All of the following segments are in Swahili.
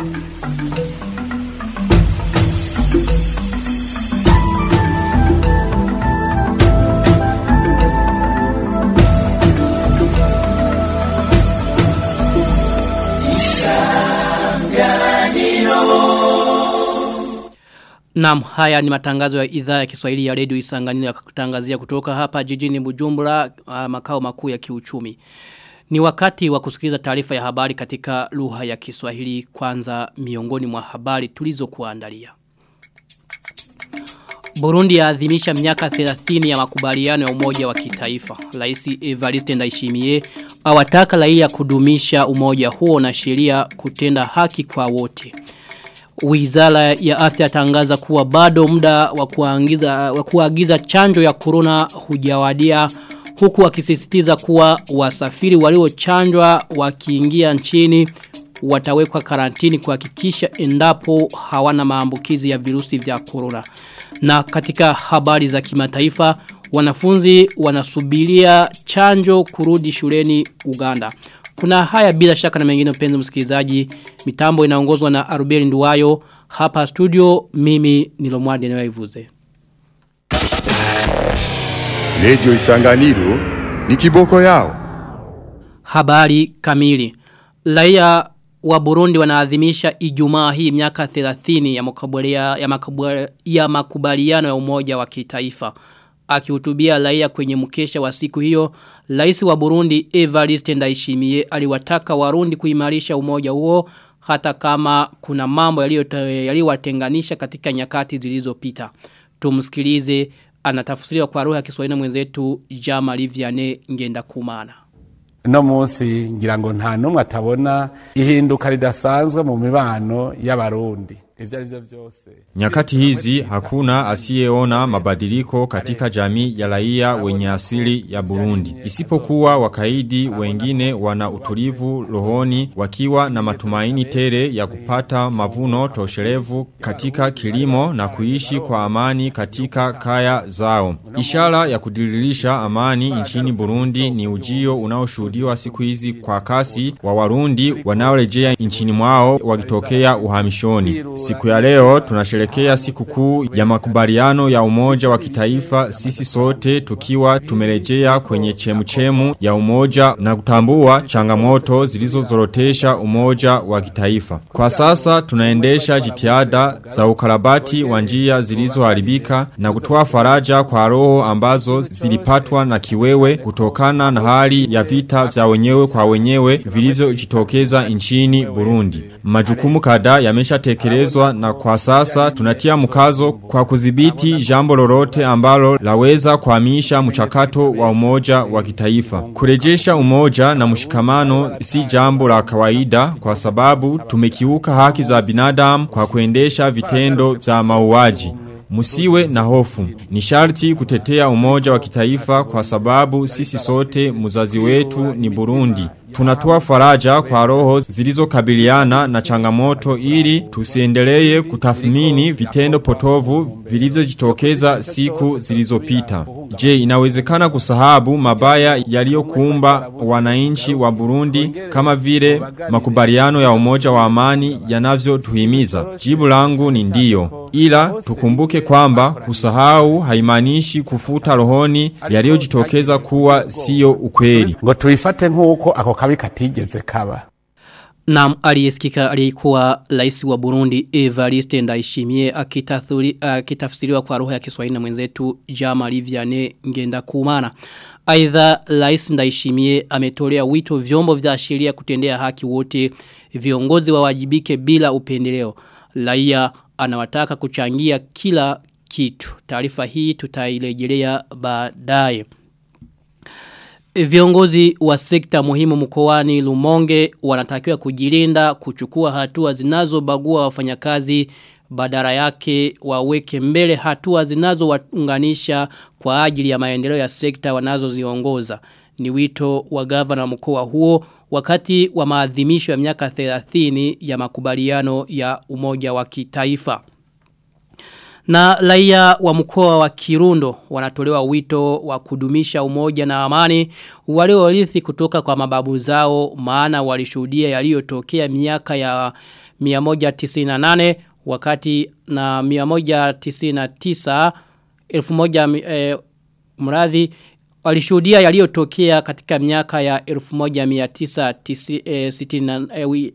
Naam, haya ni matangazo ya idhaa ya Kiswahili ya Radio Isanganiro ya kutangazia kutoka hapa jijini Bujumbura uh, makao makuu ya kiuchumi. Ni wakati wa kusikiliza taarifa ya habari katika lugha ya Kiswahili kwanza miongoni mwa habari tulizokuandalia. Burundi yaadhimisha miaka 30 ya makubaliano ya umoja wa kitaifa. Rais Evariste Ndayishimiye awataka raia kudumisha umoja huo na sheria kutenda haki kwa wote. Wizara ya afya tangaza kuwa bado muda wa kuagiza chanjo ya corona hujawadia huku akisisitiza kuwa wasafiri waliochanjwa wakiingia nchini watawekwa karantini kuhakikisha endapo hawana maambukizi ya virusi vya corona. Na katika habari za kimataifa wanafunzi wanasubiria chanjo kurudi shuleni Uganda. Kuna haya bila shaka na mengine mpenzi msikilizaji. Mitambo inaongozwa na Arubeli Nduwayo. Hapa studio mimi nilomwadi na waivuze. Radio Isanganiro ni kiboko yao. Habari kamili. Raia wa Burundi wanaadhimisha Ijumaa hii miaka 30 ya makubaliano ya, makubali, ya makubaliano ya umoja wa kitaifa. Akihutubia raia kwenye mkesha wa siku hiyo, Rais wa Burundi Evariste Ndayishimiye aliwataka Warundi kuimarisha umoja huo hata kama kuna mambo yaliyowatenganisha katika nyakati zilizopita. Tumsikilize anatafsiriwa kwa lugha ya Kiswahili mwenzetu Jama Liviane ngenda kumana. no munsi ngira ngo nta numwe atabona ihinduka ridasanzwe mu mibano y'abarundi Nyakati hizi hakuna asiyeona mabadiliko katika jamii ya raia wenye asili ya Burundi. Isipokuwa wakaidi wengine wana utulivu rohoni wakiwa na matumaini tele ya kupata mavuno tosherevu katika kilimo na kuishi kwa amani katika kaya zao. Ishara ya kudiririsha amani nchini Burundi ni ujio unaoshuhudiwa siku hizi kwa kasi wa Warundi wanaorejea nchini mwao wakitokea uhamishoni. Siku ya leo tunasherekea siku kuu ya makubaliano ya umoja wa kitaifa sisi sote tukiwa tumerejea kwenye chemuchemu ya umoja na kutambua changamoto zilizozorotesha umoja wa kitaifa. Kwa sasa tunaendesha jitihada za ukarabati wa njia zilizoharibika na kutoa faraja kwa roho ambazo zilipatwa na kiwewe kutokana na hali ya vita vya wenyewe kwa wenyewe vilivyojitokeza nchini Burundi. Majukumu kadhaa yameshatekelezwa na kwa sasa tunatia mkazo kwa kudhibiti jambo lolote ambalo laweza kuhamisha mchakato wa umoja wa kitaifa. Kurejesha umoja na mshikamano si jambo la kawaida kwa sababu tumekiuka haki za binadamu kwa kuendesha vitendo vya mauaji. Musiwe na hofu. Ni sharti kutetea umoja wa kitaifa kwa sababu sisi sote muzazi wetu ni Burundi. Tunatoa faraja kwa roho zilizokabiliana na changamoto ili tusiendelee kutafumini vitendo potovu vilivyojitokeza siku zilizopita. Je, inawezekana kusahabu mabaya yaliyokumba wananchi wa Burundi kama vile makubaliano ya umoja wa amani yanavyotuhimiza? Jibu langu ni ndiyo. Ila tukumbuke kwamba kusahau haimaanishi kufuta rohoni yaliyojitokeza kuwa siyo ukweli. ngo tuifate nk'uko ako kabi katigeze kaba Naam aliyesikika aliyekuwa rais wa Burundi Evariste Ndayishimiye akitafsiriwa kwa roho ya Kiswahili na mwenzetu Jama Liviane ngenda kumana. Aidha rais Ndayishimiye ametolea wito vyombo vya sheria kutendea haki wote viongozi wawajibike bila upendeleo. Laia anawataka kuchangia kila kitu. Taarifa hii tutailejelea baadaye. Viongozi wa sekta muhimu mkoani Lumonge wanatakiwa kujilinda kuchukua hatua zinazobagua wafanyakazi badara yake waweke mbele hatua zinazowaunganisha kwa ajili ya maendeleo ya sekta wanazoziongoza. Ni wito wa gavana mkoa huo wakati wa maadhimisho ya miaka 30 ya makubaliano ya umoja wa kitaifa. Na raia wa mkoa wa Kirundo wanatolewa wito wa kudumisha umoja na amani waliorithi kutoka kwa mababu zao maana walishuhudia yaliyotokea miaka ya 198 wakati na 199 1000 eh, mradhi walishuhudia yaliyotokea katika miaka ya 1968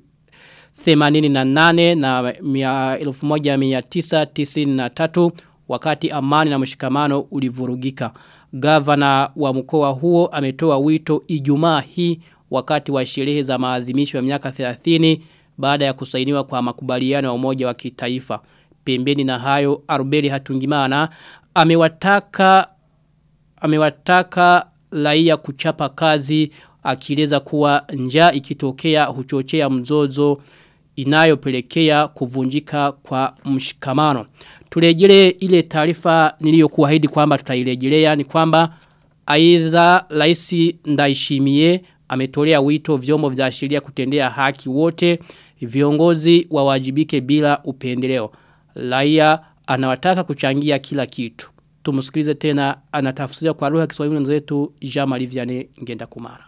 88 na 1993 wakati amani na mshikamano ulivurugika. Gavana wa mkoa huo ametoa wito Ijumaa hii wakati wa sherehe za maadhimisho ya miaka 30 baada ya kusainiwa kwa makubaliano ya umoja wa kitaifa. Pembeni na hayo Arubeli Hatungimana amewataka amewataka raia kuchapa kazi akieleza kuwa njaa ikitokea huchochea mzozo inayopelekea kuvunjika kwa mshikamano. Turejele ile taarifa niliyokuahidi kwamba tutairejelea ni kwamba aidha Rais Ndaishimie ametolea wito vyombo vya kutendea haki wote viongozi wawajibike bila upendeleo. laia anawataka kuchangia kila kitu. Tumusikilize tena anatafsiria kwa ruha ya Kiswahili mwenzetu Jean Vianney Ngenda Kumara.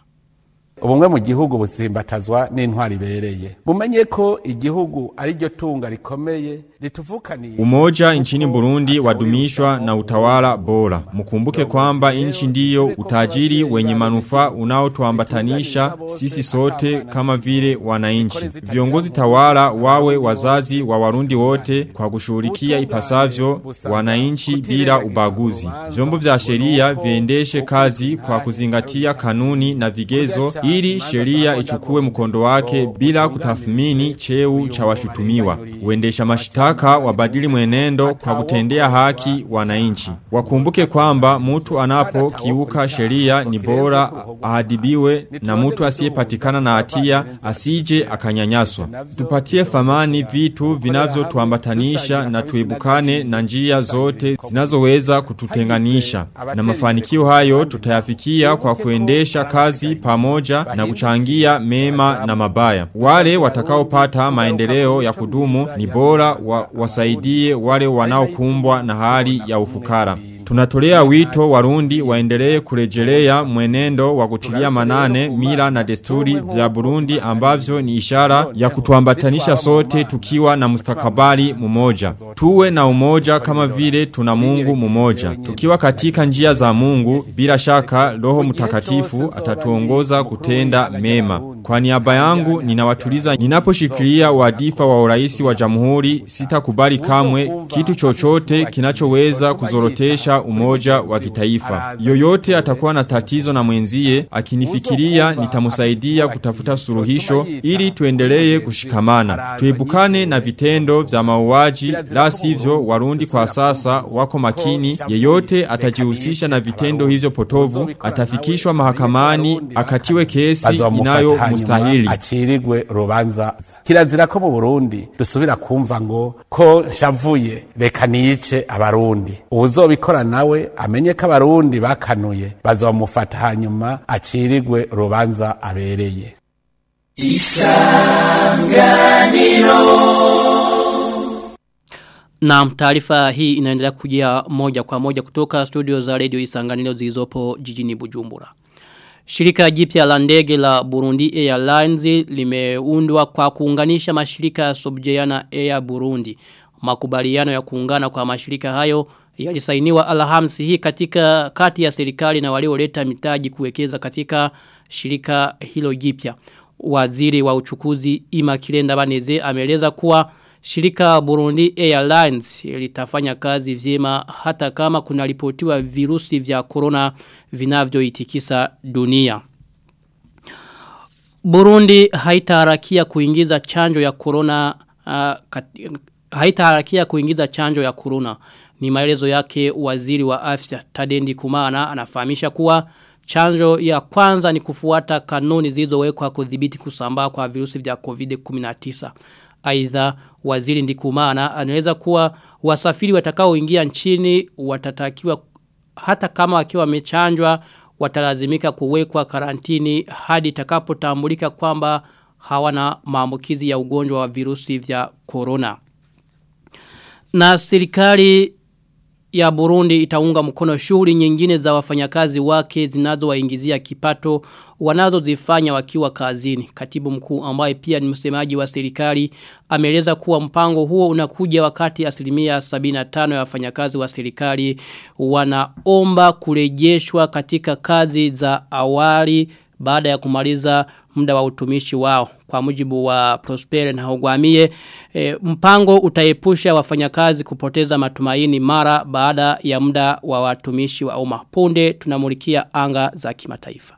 Ubumwe mu gihugu buzimbatazwa n'intwari ibereye mumenye ko igihugu ari ryo tunga rikomeye rituvukaniye Umoja nchini Burundi wadumishwa na utawala bora. Mukumbuke kwamba nchi ndiyo utajiri wenye manufaa unaotuambatanisha sisi sote kama vile wananchi. Viongozi tawala wawe wazazi wa Warundi wote kwa kushughulikia ipasavyo wananchi bila ubaguzi. Vyombo vya sheria viendeshe kazi kwa kuzingatia kanuni na vigezo ili sheria ichukue mkondo wake bila kutathmini cheu cha washutumiwa. Uendesha mashtaka wabadili mwenendo kwa kutendea haki wananchi. Wakumbuke kwamba mtu anapo kiuka sheria ni bora ahadibiwe na mtu asiyepatikana na hatia asije akanyanyaswa. Tupatie thamani vitu vinavyotuambatanisha na tuibukane na njia zote zinazoweza kututenganisha. Na mafanikio hayo tutayafikia kwa kuendesha kazi pamoja na kuchangia mema na mabaya. Wale watakaopata maendeleo ya kudumu ni bora wa, wasaidie wale wanaokumbwa na hali ya ufukara. Tunatolea wito warundi waendelee kurejelea mwenendo wa kutilia manane mila na desturi za Burundi ambavyo ni ishara ya kutuambatanisha sote tukiwa na mustakabali mmoja. Tuwe na umoja kama vile tuna Mungu mmoja. Tukiwa katika njia za Mungu bila shaka Roho Mtakatifu atatuongoza kutenda mema. Kwa niaba yangu ninawatuliza ninaposhikilia wadifa wa urais wa jamhuri sitakubali kamwe kitu chochote kinachoweza kuzorotesha umoja wa kitaifa. Yoyote atakuwa na tatizo na mwenzie akinifikiria nitamsaidia kutafuta suluhisho ili tuendelee kushikamana. Tuibukane na vitendo vya mauaji la sivyo warundi kwa sasa wako makini yeyote atajihusisha na vitendo hivyo potovu atafikishwa mahakamani akatiwe kesi inayo mustahili. acirigwe rubanza. Kirazira ko mu Burundi dusubira kumva ngo ko shavuye reka abarundi. Uzobikora nawe amenye ko abarundi bakanuye bazomufata hanyuma acirigwe rubanza abereye. Na taarifa hii inaendelea kujia moja kwa moja kutoka studio za radio isanganilo zilizopo jijini Bujumbura. Shirika jipya la ndege la Burundi Airlines limeundwa kwa kuunganisha mashirika ya Subjeana Air Burundi. Makubaliano ya kuungana kwa mashirika hayo yalisainiwa Alhamisi hii katika kati ya serikali na walioleta mitaji kuwekeza katika shirika hilo jipya. Waziri wa uchukuzi Ima Kirenda Baneze ameeleza kuwa shirika Burundi Airlines litafanya kazi vyema hata kama kuna ripotiwa virusi vya corona vinavyoitikisa dunia. Burundi haitaharakia kuingiza chanjo ya corona uh, haitaharakia kuingiza chanjo ya corona. Ni maelezo yake waziri wa afya Tadendi Kumana anafahamisha kuwa chanjo ya kwanza ni kufuata kanuni zilizowekwa kudhibiti kusambaa kwa virusi vya COVID-19. Aidha waziri Ndikumana anaweza kuwa wasafiri watakaoingia nchini watatakiwa hata kama wakiwa wamechanjwa watalazimika kuwekwa karantini hadi itakapotambulika kwamba hawana maambukizi ya ugonjwa wa virusi vya corona. Na serikali ya Burundi itaunga mkono shughuli nyingine za wafanyakazi wake zinazowaingizia kipato wanazozifanya wakiwa kazini. Katibu mkuu ambaye pia ni msemaji wa serikali ameeleza kuwa mpango huo unakuja wakati asilimia 75 ya wafanyakazi wa serikali wanaomba kurejeshwa katika kazi za awali baada ya kumaliza muda wa utumishi wao. Kwa mujibu wa Prosper na Hogwamie e, mpango utaepusha wafanyakazi kupoteza matumaini mara baada ya muda wa watumishi wa umma. Punde tunamulikia anga za kimataifa.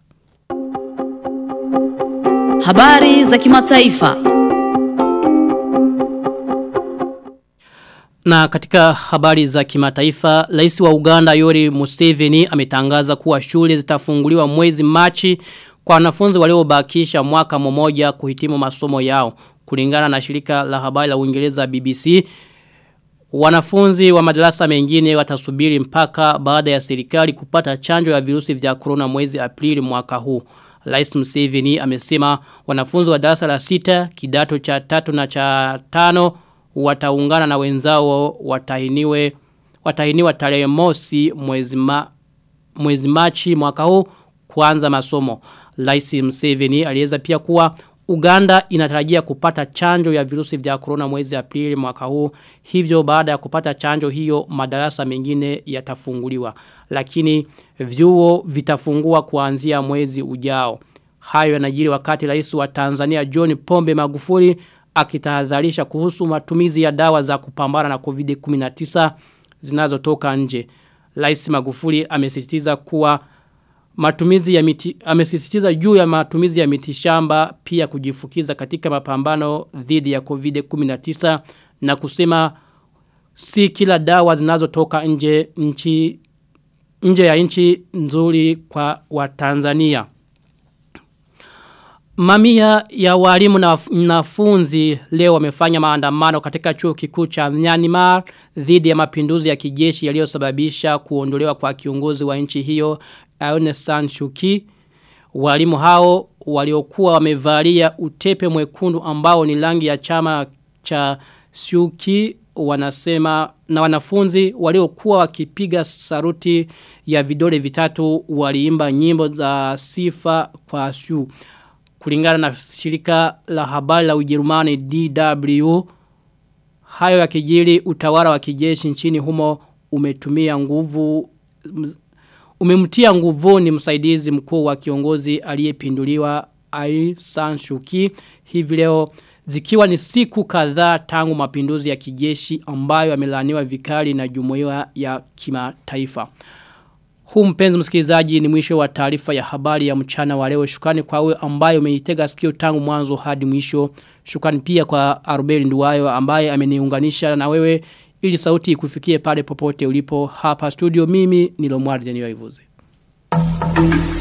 Habari za kimataifa. Na katika habari za kimataifa, rais wa Uganda Yori Museveni ametangaza kuwa shule zitafunguliwa mwezi Machi kwa wanafunzi waliobakisha mwaka mmoja kuhitimu masomo yao. Kulingana na shirika la habari la Uingereza BBC, wanafunzi wa madarasa mengine watasubiri mpaka baada ya serikali kupata chanjo ya virusi vya corona mwezi Aprili mwaka huu. Rais Museveni amesema wanafunzi wa darasa la sita, kidato cha tatu na cha tano wataungana na wenzao watahiniwe watahiniwa tarehe mosi mwezi ma, mwezi Machi mwaka huu kuanza masomo. Rais Museveni alieleza pia kuwa Uganda inatarajia kupata chanjo ya virusi vya corona mwezi Aprili mwaka huu. Hivyo baada ya kupata chanjo hiyo madarasa mengine yatafunguliwa. Lakini vyuo vitafungua kuanzia mwezi ujao. Hayo yanajiri wakati rais wa Tanzania John Pombe Magufuli akitahadharisha kuhusu matumizi ya dawa za kupambana na COVID-19 zinazotoka nje. Rais Magufuli amesisitiza kuwa matumizi ya miti amesisitiza juu ya matumizi ya miti shamba pia kujifukiza katika mapambano dhidi ya COVID-19 na kusema si kila dawa zinazotoka nje nchi nje ya nchi nzuri kwa Watanzania. Mamia ya walimu na wanafunzi leo wamefanya maandamano katika chuo kikuu cha Myanmar dhidi ya mapinduzi ya kijeshi yaliyosababisha kuondolewa kwa kiongozi wa nchi hiyo Aung San Suu Kyi. Walimu hao waliokuwa wamevalia utepe mwekundu ambao ni rangi ya chama cha Suu Kyi wanasema na wanafunzi waliokuwa wakipiga saruti ya vidole vitatu waliimba nyimbo za sifa kwa Suu kulingana na shirika la habari la Ujerumani DW hayo ya kijiri utawala wa kijeshi nchini humo umetumia nguvu umemtia nguvuni msaidizi mkuu wa kiongozi aliyepinduliwa Ai San Shuki hivi leo zikiwa ni siku kadhaa tangu mapinduzi ya kijeshi ambayo yamelaniwa vikali na jumuiya ya kimataifa. Huu mpenzi msikilizaji ni mwisho wa taarifa ya habari ya mchana wa leo. Shukrani kwa wewe ambaye umeitega sikio tangu mwanzo hadi mwisho. Shukrani pia kwa Arubeli Nduwayo ambaye ameniunganisha na wewe ili sauti ikufikie pale popote ulipo hapa studio mimi ni Lomwardi Janiwa Ivuze. Thank you.